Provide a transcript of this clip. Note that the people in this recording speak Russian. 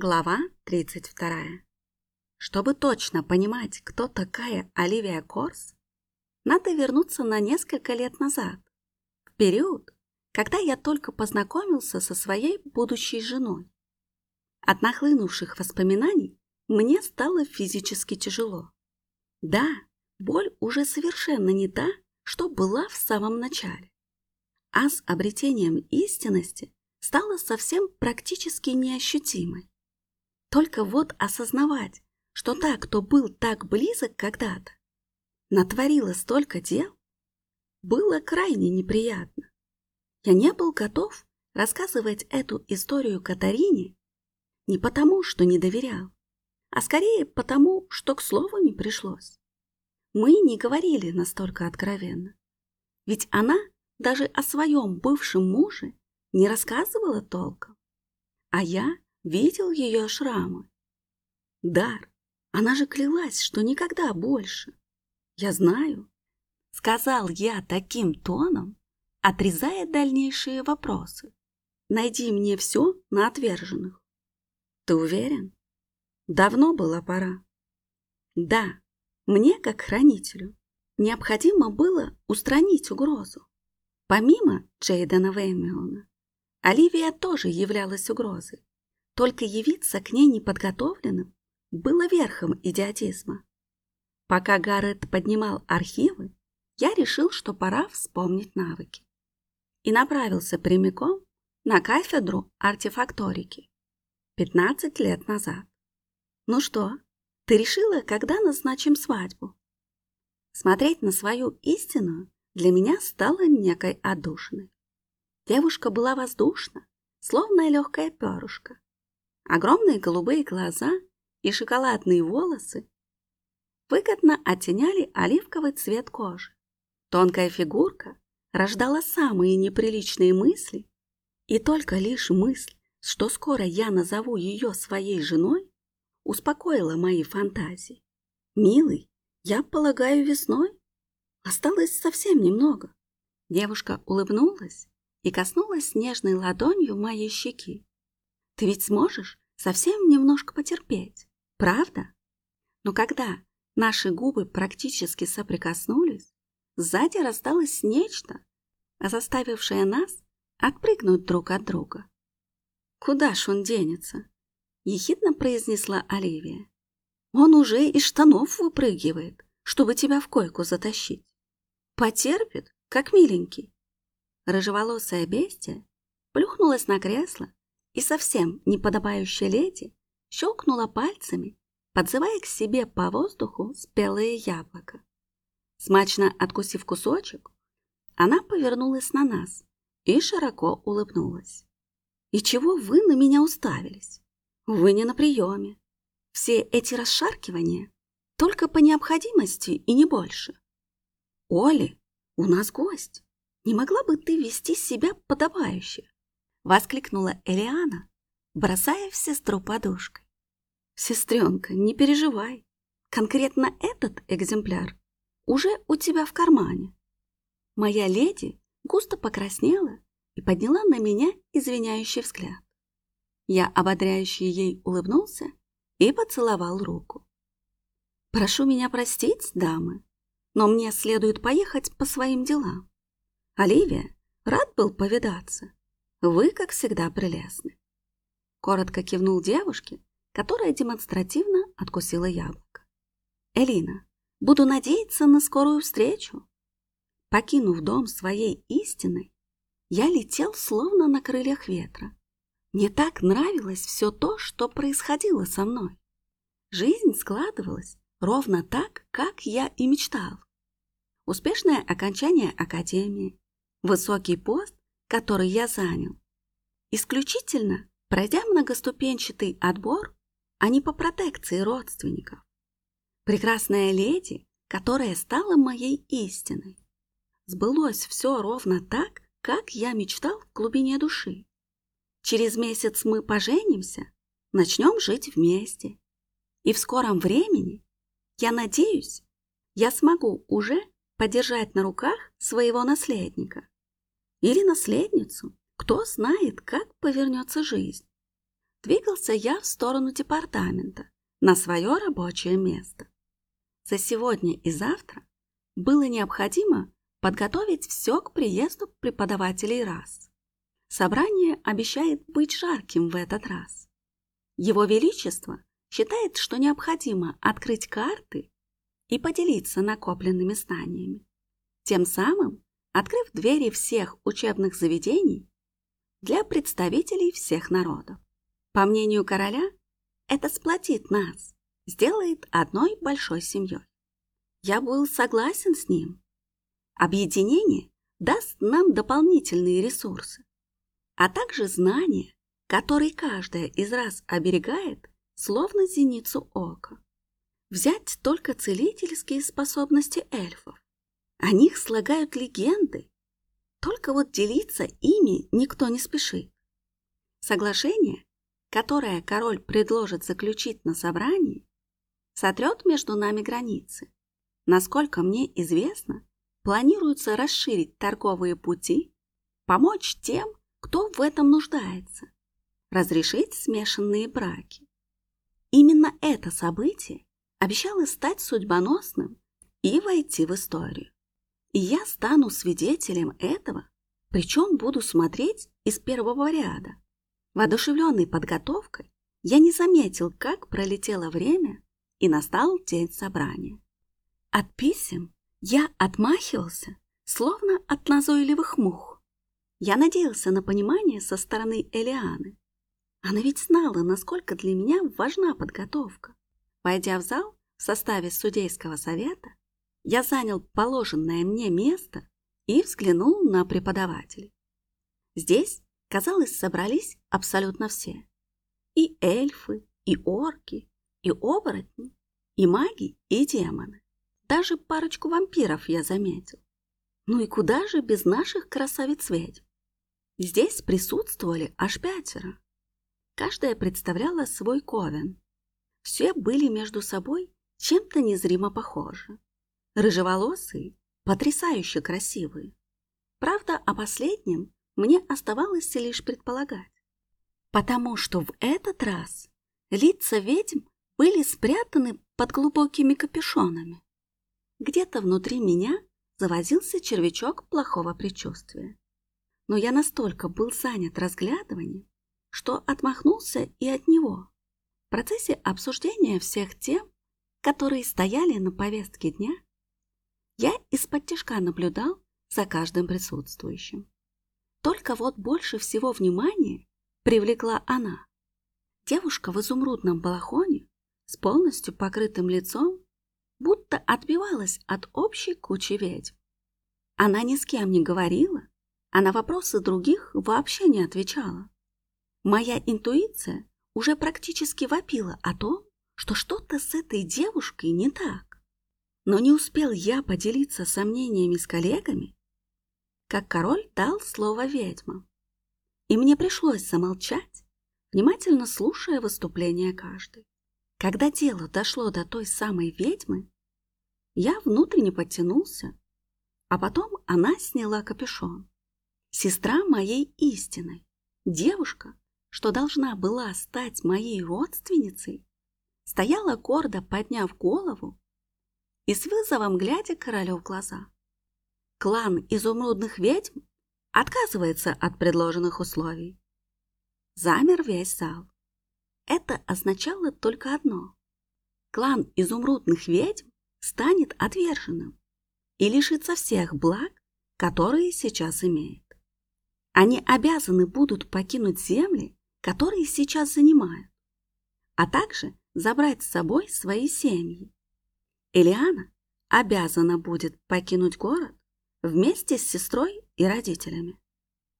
Глава 32. Чтобы точно понимать, кто такая Оливия Корс, надо вернуться на несколько лет назад, в период, когда я только познакомился со своей будущей женой. От нахлынувших воспоминаний мне стало физически тяжело. Да, боль уже совершенно не та, что была в самом начале. А с обретением истинности стала совсем практически неощутимой. Только вот осознавать, что та, кто был так близок когда-то, натворила столько дел, было крайне неприятно. Я не был готов рассказывать эту историю Катарине не потому, что не доверял, а скорее потому, что к слову не пришлось. Мы не говорили настолько откровенно, ведь она даже о своем бывшем муже не рассказывала толком, а я видел ее шрамы. Дар, она же клялась, что никогда больше. Я знаю, сказал я таким тоном, отрезая дальнейшие вопросы. Найди мне все на отверженных. Ты уверен? Давно была пора. Да, мне, как хранителю, необходимо было устранить угрозу. Помимо Джейдена Веймиона, Оливия тоже являлась угрозой. Только явиться к ней неподготовленным было верхом идиотизма. Пока Гаррет поднимал архивы, я решил, что пора вспомнить навыки. И направился прямиком на кафедру артефакторики 15 лет назад. Ну что, ты решила, когда назначим свадьбу? Смотреть на свою истину для меня стало некой одушиной. Девушка была воздушна, словно легкая перышко. Огромные голубые глаза и шоколадные волосы выгодно оттеняли оливковый цвет кожи. Тонкая фигурка рождала самые неприличные мысли, и только лишь мысль, что скоро я назову ее своей женой, успокоила мои фантазии. «Милый, я полагаю, весной? Осталось совсем немного». Девушка улыбнулась и коснулась нежной ладонью моей щеки. Ты ведь сможешь совсем немножко потерпеть, правда? Но когда наши губы практически соприкоснулись, сзади рассталось нечто, заставившее нас отпрыгнуть друг от друга. «Куда ж он денется?» — ехидно произнесла Оливия. «Он уже из штанов выпрыгивает, чтобы тебя в койку затащить. Потерпит, как миленький». Рыжеволосая бестия плюхнулась на кресло и совсем неподобающая леди щелкнула пальцами, подзывая к себе по воздуху спелое яблоко. Смачно откусив кусочек, она повернулась на нас и широко улыбнулась. «И чего вы на меня уставились? Вы не на приеме. Все эти расшаркивания только по необходимости и не больше. Оли, у нас гость. Не могла бы ты вести себя подобающе? Воскликнула Элиана, бросая в сестру подушкой. Сестренка, не переживай. Конкретно этот экземпляр уже у тебя в кармане. Моя леди густо покраснела и подняла на меня извиняющий взгляд. Я ободряюще ей улыбнулся и поцеловал руку. «Прошу меня простить, дамы, но мне следует поехать по своим делам. Оливия рад был повидаться. Вы, как всегда, прелестны. Коротко кивнул девушке, которая демонстративно откусила яблоко. Элина, буду надеяться на скорую встречу. Покинув дом своей истиной, я летел словно на крыльях ветра. Мне так нравилось все то, что происходило со мной. Жизнь складывалась ровно так, как я и мечтал. Успешное окончание академии, высокий пост который я занял. Исключительно пройдя многоступенчатый отбор, а не по протекции родственников. Прекрасная леди, которая стала моей истиной. Сбылось все ровно так, как я мечтал в глубине души. Через месяц мы поженимся, начнем жить вместе. И в скором времени, я надеюсь, я смогу уже подержать на руках своего наследника или наследницу. Кто знает, как повернется жизнь. двигался я в сторону департамента, на свое рабочее место. За сегодня и завтра было необходимо подготовить все к приезду преподавателей раз. Собрание обещает быть жарким в этот раз. Его Величество считает, что необходимо открыть карты и поделиться накопленными знаниями, тем самым открыв двери всех учебных заведений для представителей всех народов. По мнению короля, это сплотит нас, сделает одной большой семьей. Я был согласен с ним. Объединение даст нам дополнительные ресурсы, а также знания, которые каждая из раз оберегает, словно зеницу ока. Взять только целительские способности эльфов. О них слагают легенды. Только вот делиться ими никто не спешит. Соглашение, которое король предложит заключить на собрании, сотрет между нами границы. Насколько мне известно, планируется расширить торговые пути, помочь тем, кто в этом нуждается, разрешить смешанные браки. Именно это событие обещало стать судьбоносным и войти в историю. И я стану свидетелем этого, причем буду смотреть из первого ряда. Воодушевленный подготовкой, я не заметил, как пролетело время и настал день собрания. От писем я отмахивался, словно от назойливых мух. Я надеялся на понимание со стороны Элианы. Она ведь знала, насколько для меня важна подготовка. Войдя в зал в составе судейского совета, я занял положенное мне место и взглянул на преподавателей. Здесь, казалось, собрались абсолютно все. И эльфы, и орки, и оборотни, и маги, и демоны. Даже парочку вампиров я заметил. Ну и куда же без наших красавиц-ведьм? Здесь присутствовали аж пятеро. Каждая представляла свой ковен. Все были между собой чем-то незримо похожи. Рыжеволосые, потрясающе красивые. Правда, о последнем мне оставалось лишь предполагать. Потому что в этот раз лица ведьм были спрятаны под глубокими капюшонами. Где-то внутри меня завозился червячок плохого предчувствия. Но я настолько был занят разглядыванием, что отмахнулся и от него. В процессе обсуждения всех тем, которые стояли на повестке дня, я из-под тяжка наблюдал за каждым присутствующим. Только вот больше всего внимания привлекла она. Девушка в изумрудном балахоне с полностью покрытым лицом будто отбивалась от общей кучи ведьм. Она ни с кем не говорила, а на вопросы других вообще не отвечала. Моя интуиция уже практически вопила о том, что что-то с этой девушкой не так. Но не успел я поделиться сомнениями с коллегами, как король дал слово ведьмам. И мне пришлось замолчать, внимательно слушая выступления каждой. Когда дело дошло до той самой ведьмы, я внутренне подтянулся, а потом она сняла капюшон. Сестра моей истины, девушка, что должна была стать моей родственницей, стояла гордо, подняв голову и с вызовом глядя королю в глаза. Клан изумрудных ведьм отказывается от предложенных условий. Замер весь зал. Это означало только одно. Клан изумрудных ведьм станет отверженным и лишится всех благ, которые сейчас имеет. Они обязаны будут покинуть земли, которые сейчас занимают, а также забрать с собой свои семьи. Элиана обязана будет покинуть город вместе с сестрой и родителями.